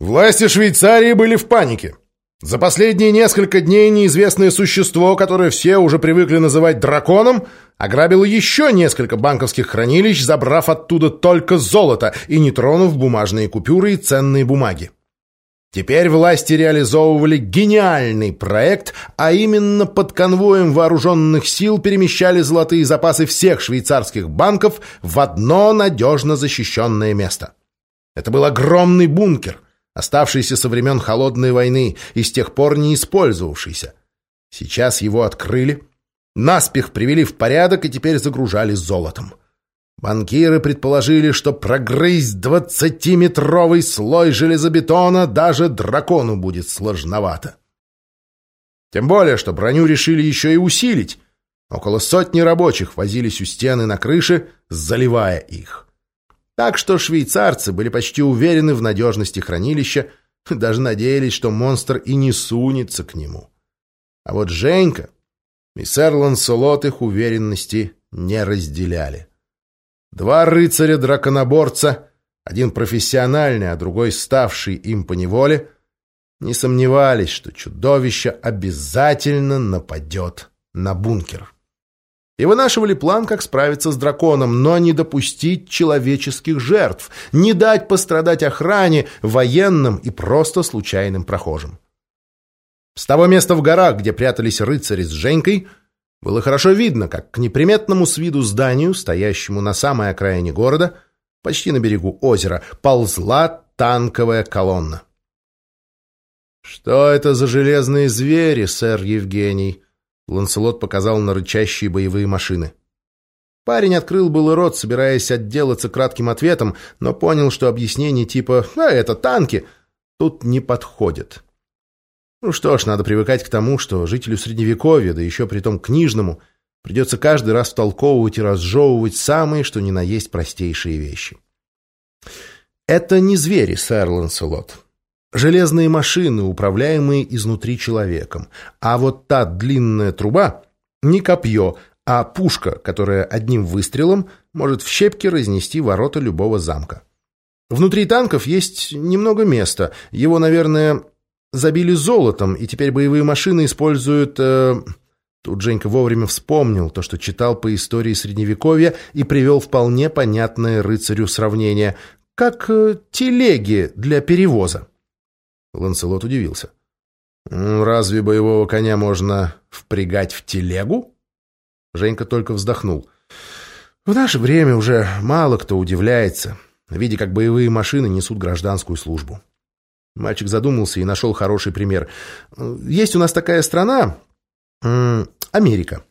Власти Швейцарии были в панике. За последние несколько дней неизвестное существо, которое все уже привыкли называть драконом, ограбило еще несколько банковских хранилищ, забрав оттуда только золото и не тронув бумажные купюры и ценные бумаги. Теперь власти реализовывали гениальный проект, а именно под конвоем вооруженных сил перемещали золотые запасы всех швейцарских банков в одно надежно защищенное место. Это был огромный бункер, оставшийся со времен Холодной войны и с тех пор не использовавшийся. Сейчас его открыли, наспех привели в порядок и теперь загружали золотом. Банкиры предположили, что прогрызть двадцатиметровый слой железобетона даже дракону будет сложновато. Тем более, что броню решили еще и усилить. Около сотни рабочих возились у стены на крыше, заливая их. Так что швейцарцы были почти уверены в надежности хранилища, даже надеялись, что монстр и не сунется к нему. А вот Женька и сэр Ланселот их уверенности не разделяли. Два рыцаря-драконоборца, один профессиональный, а другой ставший им по неволе, не сомневались, что чудовище обязательно нападет на бункер. И вынашивали план, как справиться с драконом, но не допустить человеческих жертв, не дать пострадать охране, военным и просто случайным прохожим. С того места в горах, где прятались рыцари с Женькой, было хорошо видно, как к неприметному с виду зданию, стоящему на самой окраине города, почти на берегу озера, ползла танковая колонна. «Что это за железные звери, сэр Евгений?» Ланселот показал на рычащие боевые машины. Парень открыл было рот, собираясь отделаться кратким ответом, но понял, что объяснение типа «А, это танки» тут не подходит. Ну что ж, надо привыкать к тому, что жителю Средневековья, да еще при том книжному, придется каждый раз втолковывать и разжевывать самые, что ни на есть, простейшие вещи. Это не звери, сэр Ланселот. Железные машины, управляемые изнутри человеком. А вот та длинная труба — не копье, а пушка, которая одним выстрелом может в щепки разнести ворота любого замка. Внутри танков есть немного места. Его, наверное, забили золотом, и теперь боевые машины используют... Э... Тут Женька вовремя вспомнил то, что читал по истории Средневековья и привел вполне понятное рыцарю сравнение, как э, телеги для перевоза. Ланселот удивился. «Разве боевого коня можно впрягать в телегу?» Женька только вздохнул. «В наше время уже мало кто удивляется, видя, как боевые машины несут гражданскую службу. Мальчик задумался и нашел хороший пример. Есть у нас такая страна, Америка.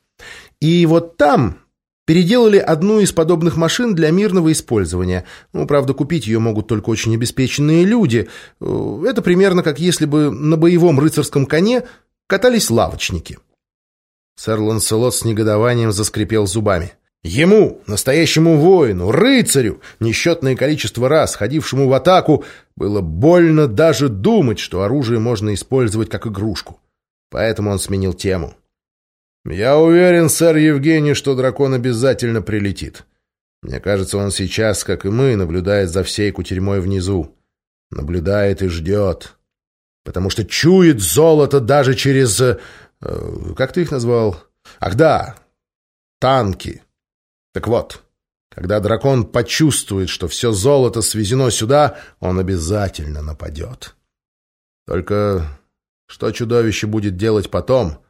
И вот там переделали одну из подобных машин для мирного использования. Ну, правда, купить ее могут только очень обеспеченные люди. Это примерно как если бы на боевом рыцарском коне катались лавочники. Сэр Ланселот с негодованием заскрипел зубами. Ему, настоящему воину, рыцарю, несчетное количество раз ходившему в атаку, было больно даже думать, что оружие можно использовать как игрушку. Поэтому он сменил тему. «Я уверен, сэр Евгений, что дракон обязательно прилетит. Мне кажется, он сейчас, как и мы, наблюдает за всей кутерьмой внизу. Наблюдает и ждет. Потому что чует золото даже через... Э, как ты их назвал? Ах да, танки». Так вот, когда дракон почувствует, что все золото свезено сюда, он обязательно нападет. Только что чудовище будет делать потом?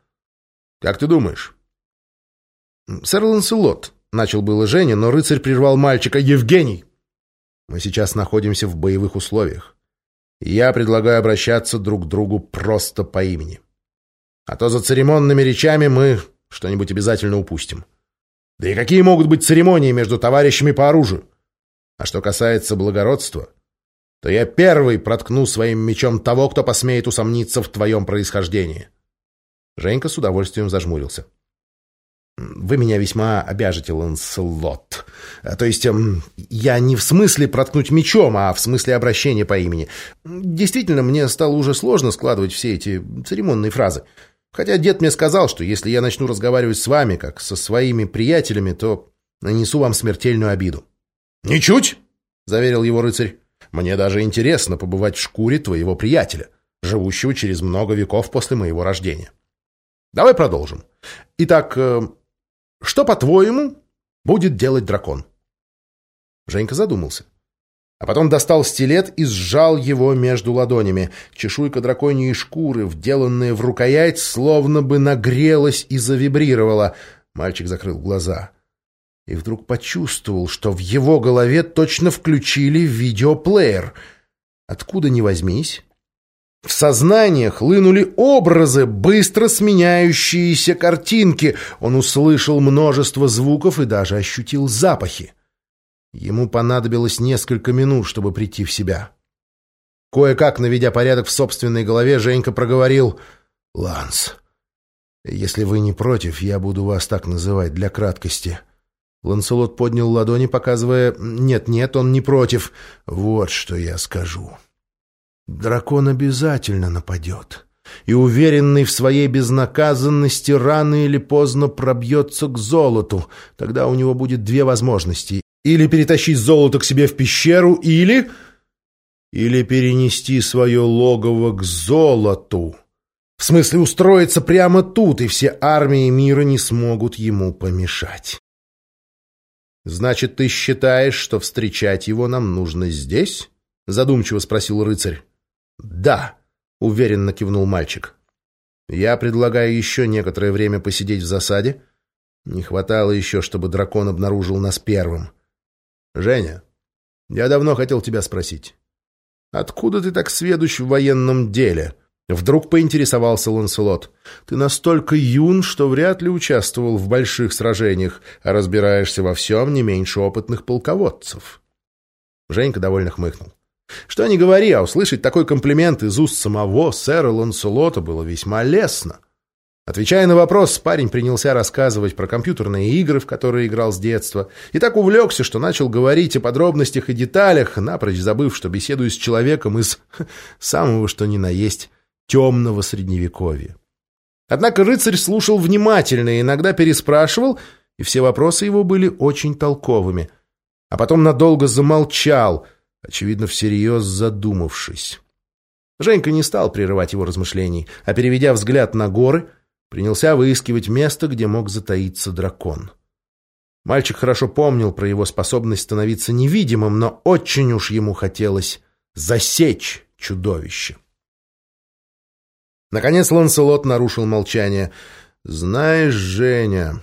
Как ты думаешь? Сэр Ланселот, начал было Женя, но рыцарь прервал мальчика. Евгений! Мы сейчас находимся в боевых условиях. Я предлагаю обращаться друг к другу просто по имени. А то за церемонными речами мы что-нибудь обязательно упустим. — да и какие могут быть церемонии между товарищами по оружию? А что касается благородства, то я первый проткну своим мечом того, кто посмеет усомниться в твоем происхождении. Женька с удовольствием зажмурился. «Вы меня весьма обяжете, Ланселот. То есть эм, я не в смысле проткнуть мечом, а в смысле обращения по имени. Действительно, мне стало уже сложно складывать все эти церемонные фразы. Хотя дед мне сказал, что если я начну разговаривать с вами, как со своими приятелями, то нанесу вам смертельную обиду. «Ничуть!» — заверил его рыцарь. Мне даже интересно побывать в шкуре твоего приятеля, живущего через много веков после моего рождения. Давай продолжим. Итак, э, что, по-твоему, будет делать дракон?» Женька задумался. А потом достал стилет и сжал его между ладонями. Чешуйка драконьей шкуры, вделанная в рукоять, словно бы нагрелась и завибрировала. Мальчик закрыл глаза. И вдруг почувствовал, что в его голове точно включили видеоплеер. Откуда ни возьмись, в сознание хлынули образы, быстро сменяющиеся картинки. Он услышал множество звуков и даже ощутил запахи. Ему понадобилось несколько минут, чтобы прийти в себя. Кое-как, наведя порядок в собственной голове, Женька проговорил «Ланс, если вы не против, я буду вас так называть для краткости». Ланселот поднял ладони, показывая «Нет-нет, он не против. Вот что я скажу». Дракон обязательно нападет. И, уверенный в своей безнаказанности, рано или поздно пробьется к золоту. Тогда у него будет две возможности. Или перетащить золото к себе в пещеру, или... Или перенести свое логово к золоту. В смысле, устроиться прямо тут, и все армии мира не смогут ему помешать. «Значит, ты считаешь, что встречать его нам нужно здесь?» — задумчиво спросил рыцарь. «Да», — уверенно кивнул мальчик. «Я предлагаю еще некоторое время посидеть в засаде. Не хватало еще, чтобы дракон обнаружил нас первым. Женя, я давно хотел тебя спросить. Откуда ты так сведущ в военном деле?» Вдруг поинтересовался Ланселот. «Ты настолько юн, что вряд ли участвовал в больших сражениях, а разбираешься во всем не меньше опытных полководцев». Женька довольно хмыкнул. Что ни говори, а услышать такой комплимент из уст самого сэра Ланселота было весьма лестно. Отвечая на вопрос, парень принялся рассказывать про компьютерные игры, в которые играл с детства, и так увлекся, что начал говорить о подробностях и деталях, напрочь забыв, что беседую с человеком из самого что ни на есть темного средневековья. Однако рыцарь слушал внимательно и иногда переспрашивал, и все вопросы его были очень толковыми. А потом надолго замолчал — очевидно, всерьез задумавшись. Женька не стал прерывать его размышлений, а, переведя взгляд на горы, принялся выискивать место, где мог затаиться дракон. Мальчик хорошо помнил про его способность становиться невидимым, но очень уж ему хотелось засечь чудовище. Наконец Ланселот нарушил молчание. «Знаешь, Женя,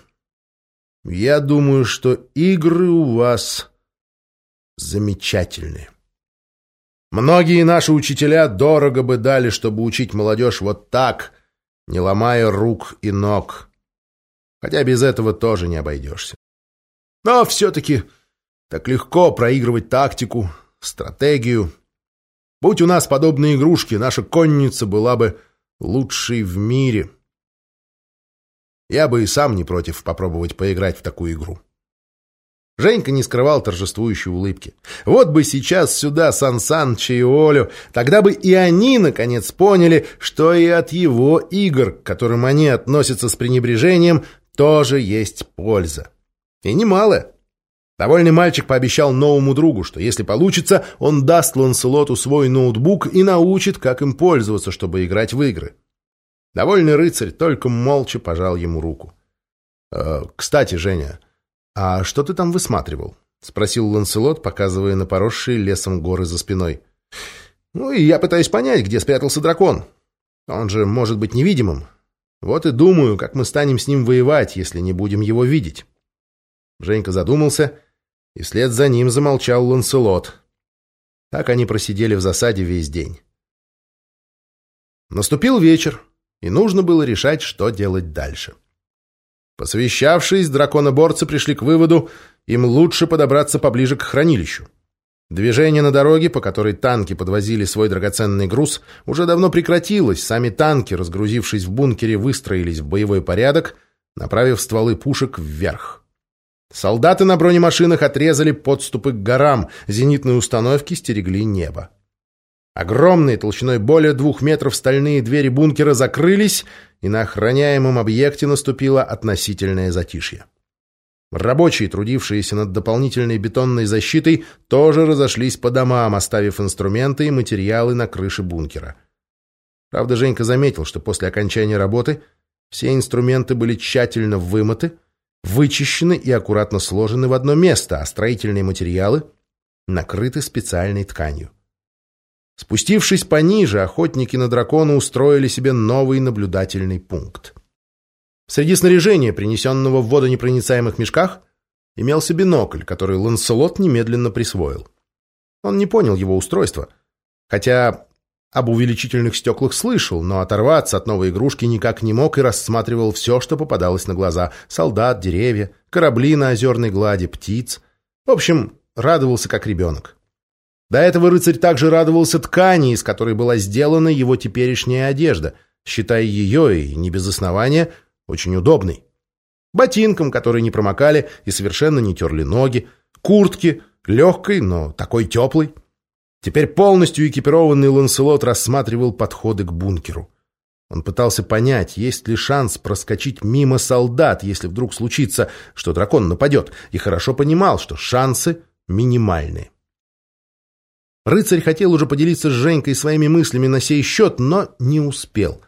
я думаю, что игры у вас замечательные. Многие наши учителя дорого бы дали, чтобы учить молодежь вот так, не ломая рук и ног. Хотя без этого тоже не обойдешься. Но все-таки так легко проигрывать тактику, стратегию. Будь у нас подобные игрушки, наша конница была бы лучшей в мире. Я бы и сам не против попробовать поиграть в такую игру. Женька не скрывал торжествующей улыбки. Вот бы сейчас сюда Сан Саныча и Олю, тогда бы и они, наконец, поняли, что и от его игр, к которым они относятся с пренебрежением, тоже есть польза. И немалая. Довольный мальчик пообещал новому другу, что если получится, он даст Ланселоту свой ноутбук и научит, как им пользоваться, чтобы играть в игры. Довольный рыцарь только молча пожал ему руку. «Э, «Кстати, Женя, «А что ты там высматривал?» — спросил Ланселот, показывая на поросшие лесом горы за спиной. «Ну, и я пытаюсь понять, где спрятался дракон. Он же может быть невидимым. Вот и думаю, как мы станем с ним воевать, если не будем его видеть». Женька задумался, и вслед за ним замолчал Ланселот. Так они просидели в засаде весь день. Наступил вечер, и нужно было решать, что делать дальше. Посвящавшись, драконоборцы пришли к выводу, им лучше подобраться поближе к хранилищу. Движение на дороге, по которой танки подвозили свой драгоценный груз, уже давно прекратилось. Сами танки, разгрузившись в бункере, выстроились в боевой порядок, направив стволы пушек вверх. Солдаты на бронемашинах отрезали подступы к горам, зенитные установки стерегли небо. Огромные, толщиной более двух метров стальные двери бункера закрылись, и на охраняемом объекте наступило относительное затишье. Рабочие, трудившиеся над дополнительной бетонной защитой, тоже разошлись по домам, оставив инструменты и материалы на крыше бункера. Правда, Женька заметил, что после окончания работы все инструменты были тщательно вымыты, вычищены и аккуратно сложены в одно место, а строительные материалы накрыты специальной тканью. Спустившись пониже, охотники на дракона устроили себе новый наблюдательный пункт. Среди снаряжения, принесенного в водонепроницаемых мешках, имелся бинокль, который Ланселот немедленно присвоил. Он не понял его устройства, хотя об увеличительных стеклах слышал, но оторваться от новой игрушки никак не мог и рассматривал все, что попадалось на глаза. Солдат, деревья, корабли на озерной глади, птиц. В общем, радовался как ребенок. До этого рыцарь также радовался ткани, из которой была сделана его теперешняя одежда, считая ее, и не без основания, очень удобной. Ботинкам, которые не промокали и совершенно не терли ноги, куртке, легкой, но такой теплой. Теперь полностью экипированный Ланселот рассматривал подходы к бункеру. Он пытался понять, есть ли шанс проскочить мимо солдат, если вдруг случится, что дракон нападет, и хорошо понимал, что шансы минимальные. Рыцарь хотел уже поделиться с Женькой своими мыслями на сей счет, но не успел.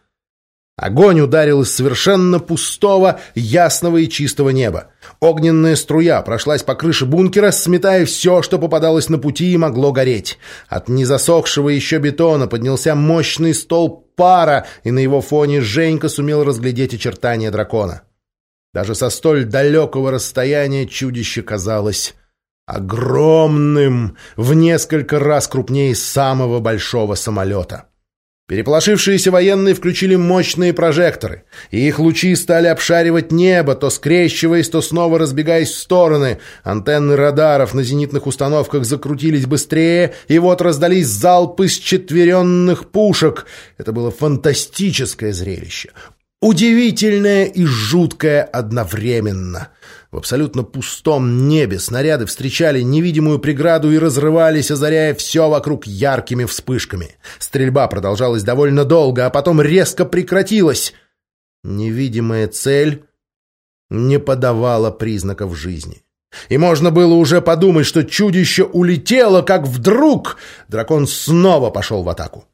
Огонь ударил из совершенно пустого, ясного и чистого неба. Огненная струя прошлась по крыше бункера, сметая все, что попадалось на пути и могло гореть. От незасохшего еще бетона поднялся мощный столб пара, и на его фоне Женька сумел разглядеть очертания дракона. Даже со столь далекого расстояния чудище казалось огромным, в несколько раз крупнее самого большого самолета. Переполошившиеся военные включили мощные прожекторы, и их лучи стали обшаривать небо, то скрещиваясь, то снова разбегаясь в стороны. Антенны радаров на зенитных установках закрутились быстрее, и вот раздались залпы с четверенных пушек. Это было фантастическое зрелище. Удивительное и жуткое одновременно. В абсолютно пустом небе снаряды встречали невидимую преграду и разрывались, озаряя все вокруг яркими вспышками. Стрельба продолжалась довольно долго, а потом резко прекратилась. Невидимая цель не подавала признаков жизни. И можно было уже подумать, что чудище улетело, как вдруг дракон снова пошел в атаку.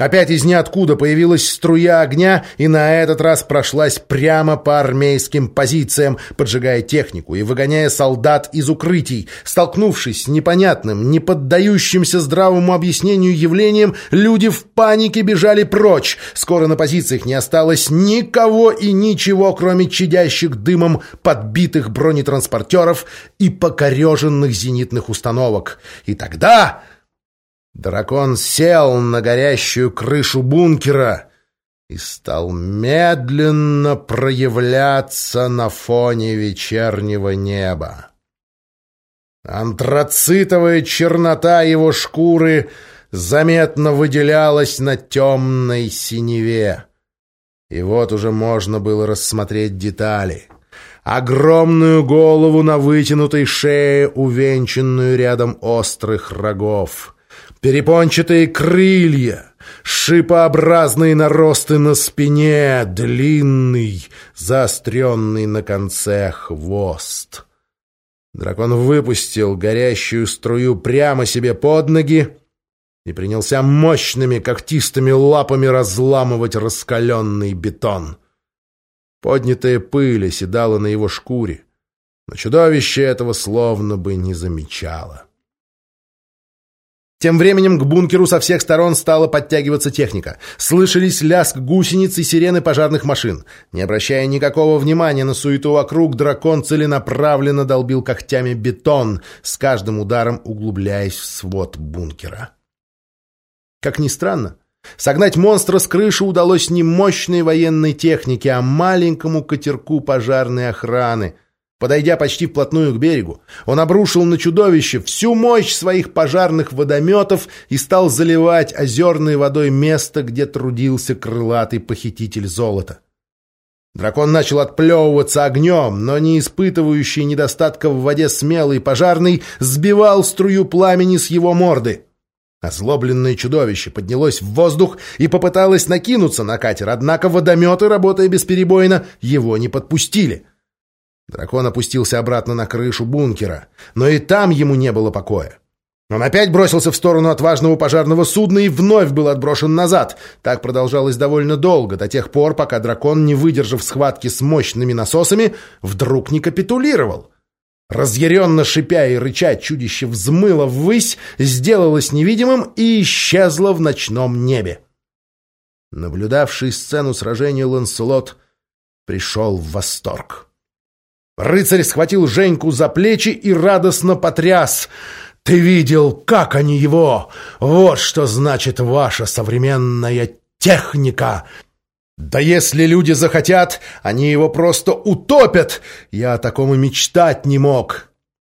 Опять из ниоткуда появилась струя огня, и на этот раз прошлась прямо по армейским позициям, поджигая технику и выгоняя солдат из укрытий. Столкнувшись с непонятным, не поддающимся здравому объяснению явлением, люди в панике бежали прочь. Скоро на позициях не осталось никого и ничего, кроме чадящих дымом подбитых бронетранспортеров и покореженных зенитных установок. И тогда... Дракон сел на горящую крышу бункера и стал медленно проявляться на фоне вечернего неба. Антрацитовая чернота его шкуры заметно выделялась на темной синеве. И вот уже можно было рассмотреть детали. Огромную голову на вытянутой шее, увенчанную рядом острых рогов — перепончатые крылья, шипообразные наросты на спине, длинный, заостренный на конце хвост. Дракон выпустил горящую струю прямо себе под ноги и принялся мощными когтистыми лапами разламывать раскаленный бетон. Поднятая пыль оседала на его шкуре, но чудовище этого словно бы не замечало. Тем временем к бункеру со всех сторон стала подтягиваться техника. Слышались лязг гусениц и сирены пожарных машин. Не обращая никакого внимания на суету вокруг, дракон целенаправленно долбил когтями бетон, с каждым ударом углубляясь в свод бункера. Как ни странно, согнать монстра с крыши удалось не мощной военной технике, а маленькому катерку пожарной охраны — Подойдя почти вплотную к берегу, он обрушил на чудовище всю мощь своих пожарных водометов и стал заливать озерной водой место, где трудился крылатый похититель золота. Дракон начал отплевываться огнем, но не испытывающий недостатка в воде смелый пожарный сбивал струю пламени с его морды. Озлобленное чудовище поднялось в воздух и попыталось накинуться на катер, однако водометы, работая бесперебойно, его не подпустили — Дракон опустился обратно на крышу бункера, но и там ему не было покоя. Он опять бросился в сторону отважного пожарного судна и вновь был отброшен назад. Так продолжалось довольно долго, до тех пор, пока дракон, не выдержав схватки с мощными насосами, вдруг не капитулировал. Разъяренно шипя и рыча, чудище взмыло ввысь, сделалось невидимым и исчезло в ночном небе. Наблюдавший сцену сражения Ланселот пришел в восторг. Рыцарь схватил Женьку за плечи и радостно потряс. «Ты видел, как они его? Вот что значит ваша современная техника!» «Да если люди захотят, они его просто утопят! Я о таком и мечтать не мог!»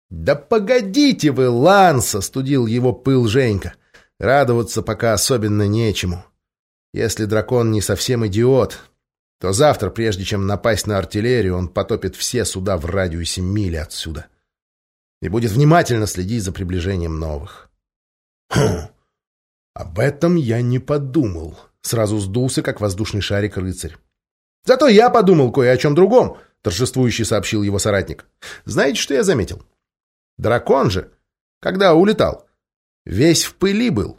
«Да погодите вы, Ланс!» — остудил его пыл Женька. «Радоваться пока особенно нечему. Если дракон не совсем идиот, то завтра, прежде чем напасть на артиллерию, он потопит все суда в радиусе мили отсюда и будет внимательно следить за приближением новых. Хм, об этом я не подумал. Сразу сдулся, как воздушный шарик рыцарь. Зато я подумал кое о чем другом, торжествующе сообщил его соратник. Знаете, что я заметил? Дракон же, когда улетал, весь в пыли был.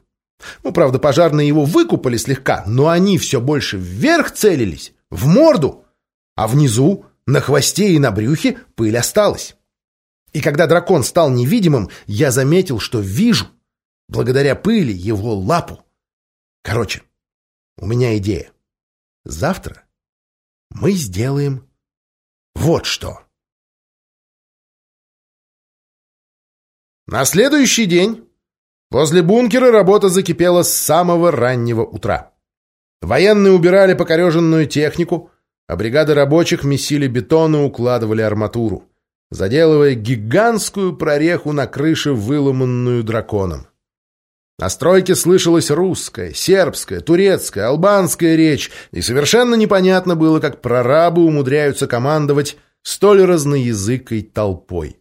Ну, правда, пожарные его выкупали слегка, но они все больше вверх целились, в морду, а внизу, на хвосте и на брюхе пыль осталась. И когда дракон стал невидимым, я заметил, что вижу, благодаря пыли, его лапу. Короче, у меня идея. Завтра мы сделаем вот что. На следующий день возле бункера работа закипела с самого раннего утра. Военные убирали покореженную технику, а бригады рабочих месили бетон и укладывали арматуру, заделывая гигантскую прореху на крыше, выломанную драконом. На стройке слышалась русская, сербская, турецкая, албанская речь, и совершенно непонятно было, как прорабы умудряются командовать столь разноязыкой толпой.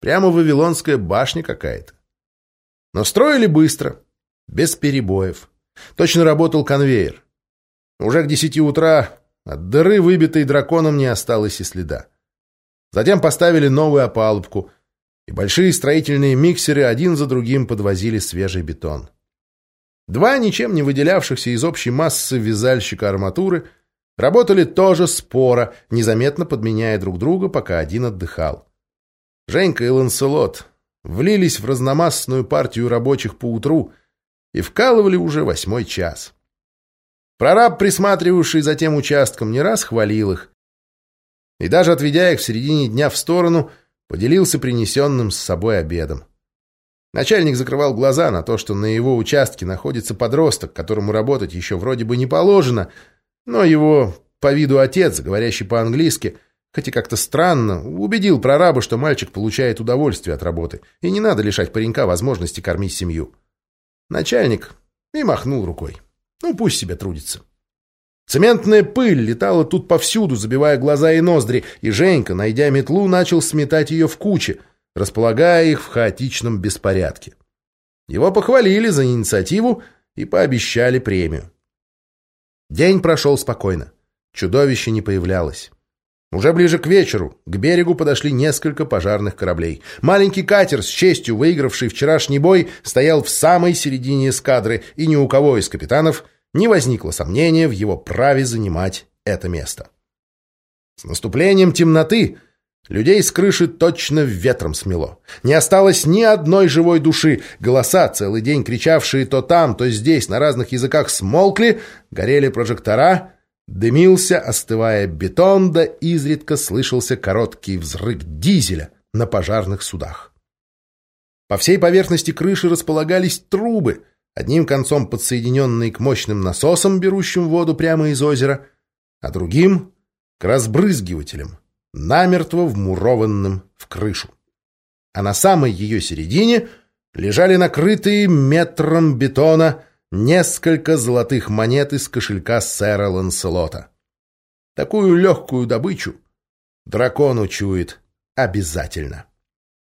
Прямо Вавилонская башня какая-то. Но строили быстро, без перебоев. Точно работал конвейер. Уже к десяти утра от дыры, выбитой драконом, не осталось и следа. Затем поставили новую опалубку, и большие строительные миксеры один за другим подвозили свежий бетон. Два ничем не выделявшихся из общей массы вязальщика арматуры работали тоже споро, незаметно подменяя друг друга, пока один отдыхал. Женька и Ланселот влились в разномастную партию рабочих поутру и вкалывали уже восьмой час. Прораб, присматривавший за тем участком, не раз хвалил их, и даже отведя их в середине дня в сторону, поделился принесенным с собой обедом. Начальник закрывал глаза на то, что на его участке находится подросток, которому работать еще вроде бы не положено, но его по виду отец, говорящий по-английски, хоть и как-то странно, убедил прораба, что мальчик получает удовольствие от работы, и не надо лишать паренька возможности кормить семью. Начальник и махнул рукой. Ну, пусть себе трудится. Цементная пыль летала тут повсюду, забивая глаза и ноздри, и Женька, найдя метлу, начал сметать ее в кучи, располагая их в хаотичном беспорядке. Его похвалили за инициативу и пообещали премию. День прошел спокойно. Чудовище не появлялось. Уже ближе к вечеру к берегу подошли несколько пожарных кораблей. Маленький катер, с честью выигравший вчерашний бой, стоял в самой середине эскадры, и ни у кого из капитанов не возникло сомнения в его праве занимать это место. С наступлением темноты людей с крыши точно ветром смело. Не осталось ни одной живой души. Голоса, целый день кричавшие то там, то здесь, на разных языках смолкли, горели прожектора, дымился, остывая бетон, да изредка слышался короткий взрыв дизеля на пожарных судах. По всей поверхности крыши располагались трубы — одним концом подсоединенный к мощным насосам, берущим воду прямо из озера, а другим — к разбрызгивателям, намертво вмурованным в крышу. А на самой ее середине лежали накрытые метром бетона несколько золотых монет из кошелька сэра Ланселота. Такую легкую добычу дракон учует обязательно.